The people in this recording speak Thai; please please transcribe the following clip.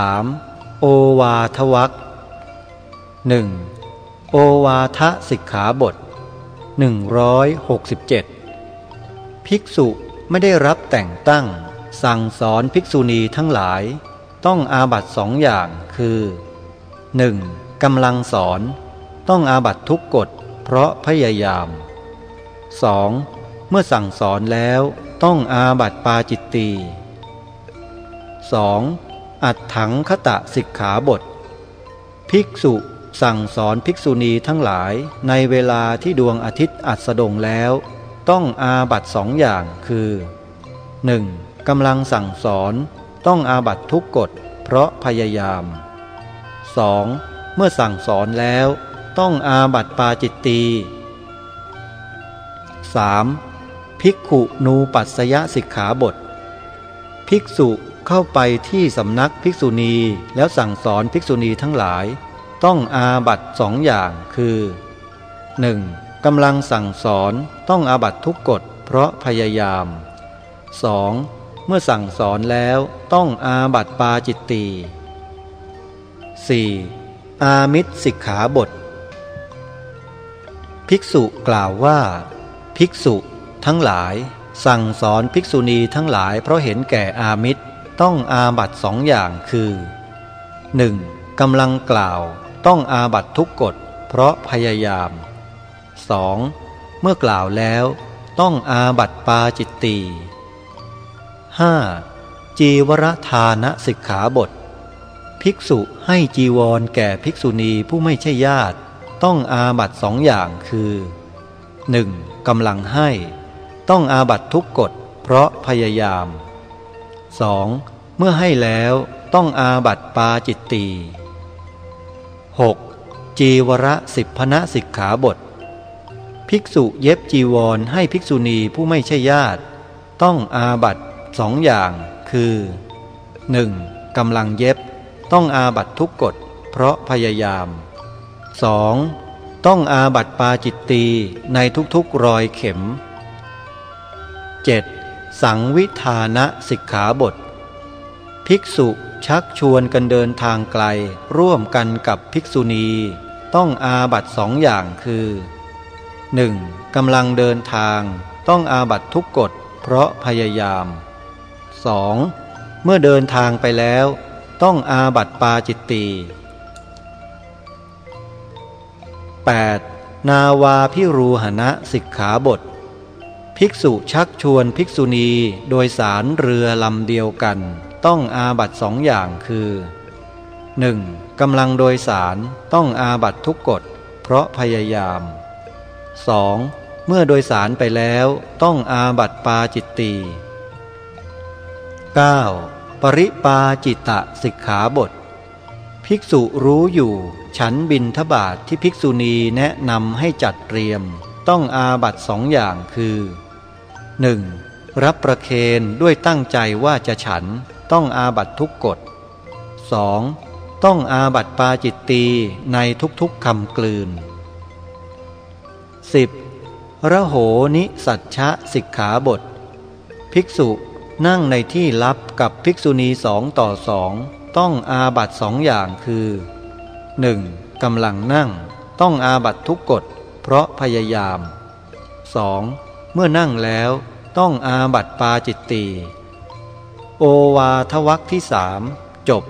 3. โอวาทวักหนึ่งโอวาทสิกขาบท 167 ภิกษุไม่ได้รับแต่งตั้ง สั่งสอนภิกษุณีทั้งหลาย ต้องอาบัตสองอย่างคือ 1. กำลังสอนต้องอาบัตทุกกฎเพราะพยายาม 2. เมื่อสั่งสอนแล้วต้องอาบัตปาจิตตี 2. อัดถังคตะสิกขาบท ภิกษุสั่งสอนภิกษุณีทั้งหลายในเวลาที่ดวงอาทิตย์อัสดงแล้ว ต้องอาบัตสองอย่างคือ 1. กำลังสั่งสอนต้องอาบัตทุกกฎเพราะพยายาม 2. เมื่อสั่งสอนแล้วต้องอาบัตปาจิตตี 3. ภิกขุนูปัสสยสิกขาบท ภิกษุ เข้าไปที่สำนักภิกษุณีแล้วสั่งสอนภิกษุณีทั้งหลาย ต้องอาบัตสองอย่างคือ 1. กำลังสั่งสอนต้องอาบัตทุกกฎเพราะพยายาม 2. เมื่อสั่งสอนแล้วต้องอาบัตปาจิตตี 4. อามิตรสิกขาบท ภิกษุกล่าวว่า ภิกษุทั้งหลาย สั่งสอนภิกษุณีทั้งหลายเพราะเห็นแก่อามิตร ต้องอาบัตสองอย่างคือ 1. กำลังกล่าวต้องอาบัตทุกกฎเพราะพยายาม 2. เมื่อกล่าวแล้วต้องอาบัตปาจิตตี 5. จีวรทานสิกขาบท ภิกษุให้จีวรแก่ภิกษุณีผู้ไม่ใช่ญาติ ต้องอาบัตสองอย่างคือ 1. กำลังให้ ต้องอาบัตทุกกฎเพราะพยายาม 2. เมื่อให้แล้วต้องอาบัตปาจิตตี 6. จีวรสิบพนะสิกขาบท ภิกษุเย็บจีวรให้ภิกษุณีผู้ไม่ใช่ญาติ ต้องอาบัตสองอย่างคือ 1. กำลังเย็บ ต้องอาบัตทุกกฎ เพราะพยายาม 2. ต้องอาบัตปาจิตตีในทุกๆรอยเข็ม 7. สังวิธานะสิกขาบท ภิกษุชักชวนกันเดินทางไกล ร่วมกันกับภิกษุณี ต้องอาบัตสองอย่างคือ 1. กำลังเดินทางต้องอาบัตทุกกฎเพราะพยายาม 2. เมื่อเดินทางไปแล้ว ต้องอาบัตปาจิตตี 8. นาวาพิรูหณะสิกขาบท ภิกษุชักชวนภิกษุณีโดยสารเรือลำเดียวกัน ต้องอาบัตสองอย่างคือ 1. กำลังโดยสารต้องอาบัตทุกกฎ เพราะพยายาม 2. เมื่อโดยสารไปแล้วต้องอาบัตปาจิตตี 9. ปริปาจิตตสิกขาบท ภิกษุรู้อยู่ ฉันบินทบาทที่ภิกษุณีแนะนำให้จัดเตรียม ต้องอาบัตสองอย่างคือ 1. รับประเคนด้วยตั้งใจว่าจะฉันต้องอาบัตทุกกฎ 2. ต้องอาบัตปาจิตตีในทุกๆคำกลืน 10. ระโหนิสัชชะสิกขาบท ภิกษุนั่งในที่ลับกับภิกษุณีสองต่อสองต้องอาบัตสองอย่างคือ 1. กำลังนั่ง ต้องอาบัตทุกกฎ เพราะพยายาม 2. เมื่อนั่งแล้วต้องอาบัตปาจิตตี โอวาทวักที่สามจบ